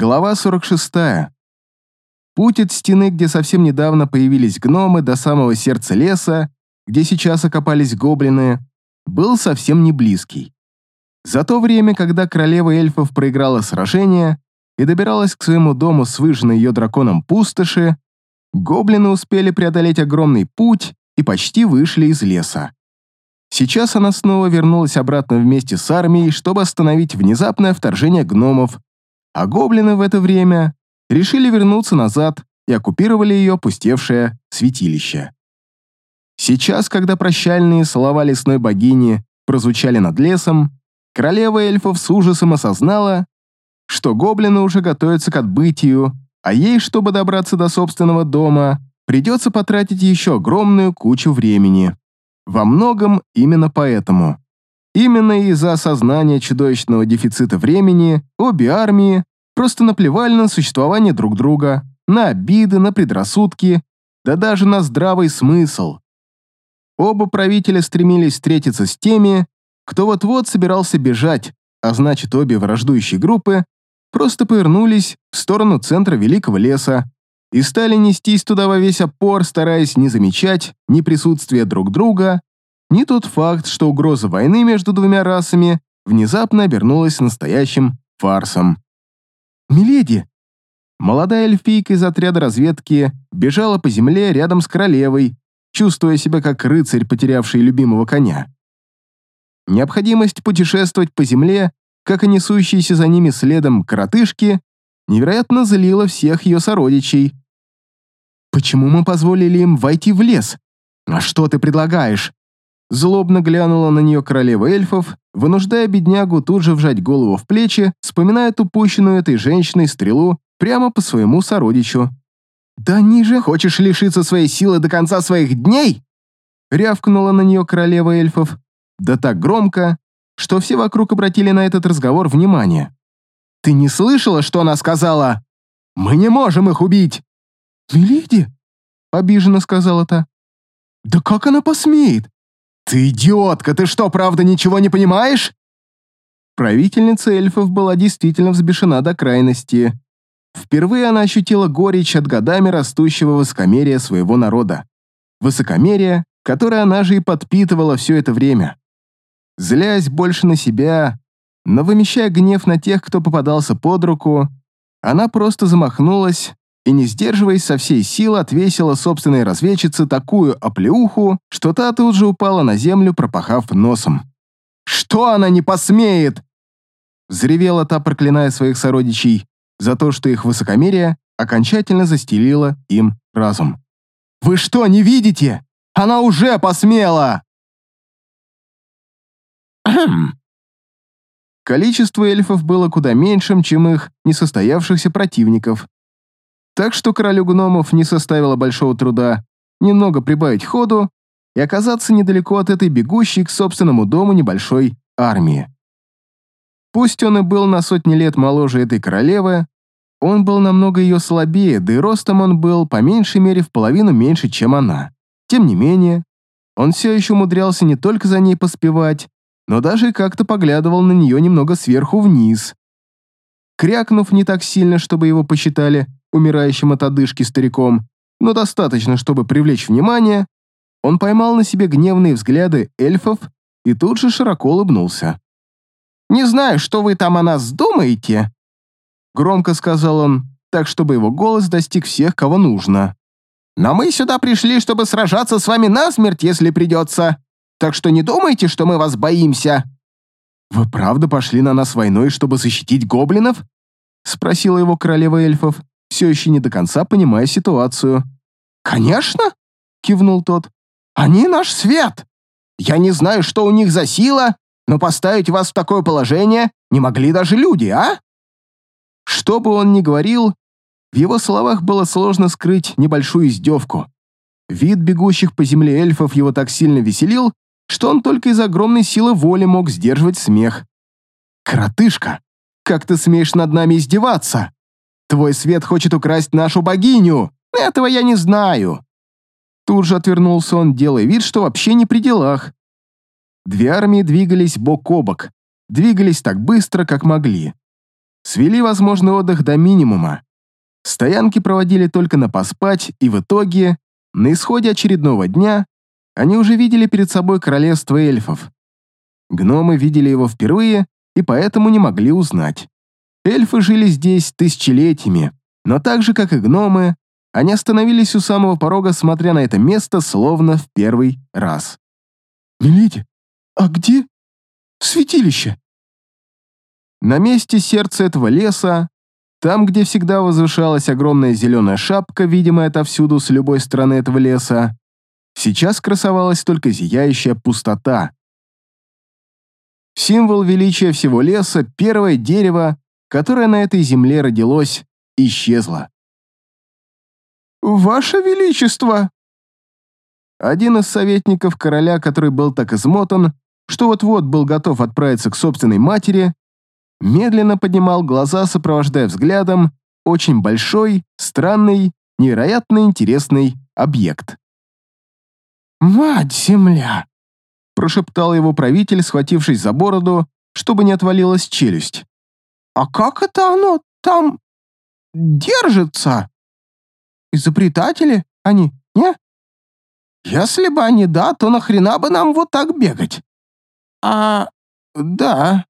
Глава 46. Путь от стены, где совсем недавно появились гномы, до самого сердца леса, где сейчас окопались гоблины, был совсем не близкий. За то время, когда королева эльфов проиграла сражение и добиралась к своему дому с выжженной ее драконом пустоши, гоблины успели преодолеть огромный путь и почти вышли из леса. Сейчас она снова вернулась обратно вместе с армией, чтобы остановить внезапное вторжение гномов, а гоблины в это время решили вернуться назад и оккупировали ее опустевшее святилище. Сейчас, когда прощальные слова лесной богини прозвучали над лесом, королева эльфов с ужасом осознала, что гоблины уже готовятся к отбытию, а ей, чтобы добраться до собственного дома, придется потратить еще огромную кучу времени. Во многом именно поэтому. Именно из-за осознания чудовищного дефицита времени обе армии просто наплевали на существование друг друга, на обиды, на предрассудки, да даже на здравый смысл. Оба правителя стремились встретиться с теми, кто вот-вот собирался бежать, а значит, обе враждующие группы просто повернулись в сторону центра Великого леса и стали нестись туда во весь опор, стараясь не замечать ни присутствия друг друга, ни тот факт, что угроза войны между двумя расами внезапно обернулась настоящим фарсом. «Миледи!» Молодая эльфийка из отряда разведки бежала по земле рядом с королевой, чувствуя себя как рыцарь, потерявший любимого коня. Необходимость путешествовать по земле, как и несущиеся за ними следом коротышки, невероятно залила всех ее сородичей. «Почему мы позволили им войти в лес? А что ты предлагаешь?» Злобно глянула на нее королева эльфов, вынуждая беднягу тут же вжать голову в плечи, вспоминая упущенную этой женщиной стрелу прямо по своему сородичу. «Да ниже! Хочешь лишиться своей силы до конца своих дней?» Рявкнула на нее королева эльфов, да так громко, что все вокруг обратили на этот разговор внимание. «Ты не слышала, что она сказала? Мы не можем их убить!» «Миледи!» — обиженно сказала та. «Да как она посмеет? «Ты идиотка! Ты что, правда ничего не понимаешь?» Правительница эльфов была действительно взбешена до крайности. Впервые она ощутила горечь от годами растущего высокомерия своего народа. Высокомерие, которое она же и подпитывала все это время. Злясь больше на себя, но вымещая гнев на тех, кто попадался под руку, она просто замахнулась и, не сдерживаясь со всей силы, отвесила собственной разведчице такую оплеуху, что та тут же упала на землю, пропахав носом. «Что она не посмеет?» Взревела та, проклиная своих сородичей за то, что их высокомерие окончательно застелило им разум. «Вы что, не видите? Она уже посмела!» Количество эльфов было куда меньшим, чем их несостоявшихся противников, так что королю гномов не составило большого труда немного прибавить ходу и оказаться недалеко от этой бегущей к собственному дому небольшой армии. Пусть он и был на сотни лет моложе этой королевы, он был намного ее слабее, да и ростом он был по меньшей мере в половину меньше, чем она. Тем не менее, он все еще умудрялся не только за ней поспевать, но даже как-то поглядывал на нее немного сверху вниз. Крякнув не так сильно, чтобы его посчитали умирающим от одышки стариком, но достаточно, чтобы привлечь внимание, он поймал на себе гневные взгляды эльфов и тут же широко улыбнулся. «Не знаю, что вы там о нас думаете», — громко сказал он, так чтобы его голос достиг всех, кого нужно. «Но мы сюда пришли, чтобы сражаться с вами насмерть, если придется, так что не думайте, что мы вас боимся». «Вы правда пошли на нас войной, чтобы защитить гоблинов?» — спросила его королева эльфов все еще не до конца понимая ситуацию. «Конечно!» — кивнул тот. «Они наш свет! Я не знаю, что у них за сила, но поставить вас в такое положение не могли даже люди, а?» Что бы он ни говорил, в его словах было сложно скрыть небольшую издевку. Вид бегущих по земле эльфов его так сильно веселил, что он только из огромной силы воли мог сдерживать смех. «Коротышка, как ты смеешь над нами издеваться?» Твой свет хочет украсть нашу богиню! Этого я не знаю!» Тут же отвернулся он, делая вид, что вообще не при делах. Две армии двигались бок о бок, двигались так быстро, как могли. свели возможный отдых до минимума. Стоянки проводили только на поспать, и в итоге, на исходе очередного дня, они уже видели перед собой королевство эльфов. Гномы видели его впервые и поэтому не могли узнать. Эльфы жили здесь тысячелетиями, но так же, как и гномы, они остановились у самого порога, смотря на это место, словно в первый раз. «Миледи, а где святилище?» На месте сердца этого леса, там, где всегда возвышалась огромная зеленая шапка, видимая отовсюду с любой стороны этого леса, сейчас красовалась только зияющая пустота. Символ величия всего леса, первое дерево, которое на этой земле родилось, исчезло. «Ваше Величество!» Один из советников короля, который был так измотан, что вот-вот был готов отправиться к собственной матери, медленно поднимал глаза, сопровождая взглядом очень большой, странный, невероятно интересный объект. «Мать-земля!» – прошептал его правитель, схватившись за бороду, чтобы не отвалилась челюсть. «А как это оно там держится?» Изобретатели они, не? Если бы они да, то нахрена бы нам вот так бегать? А, да.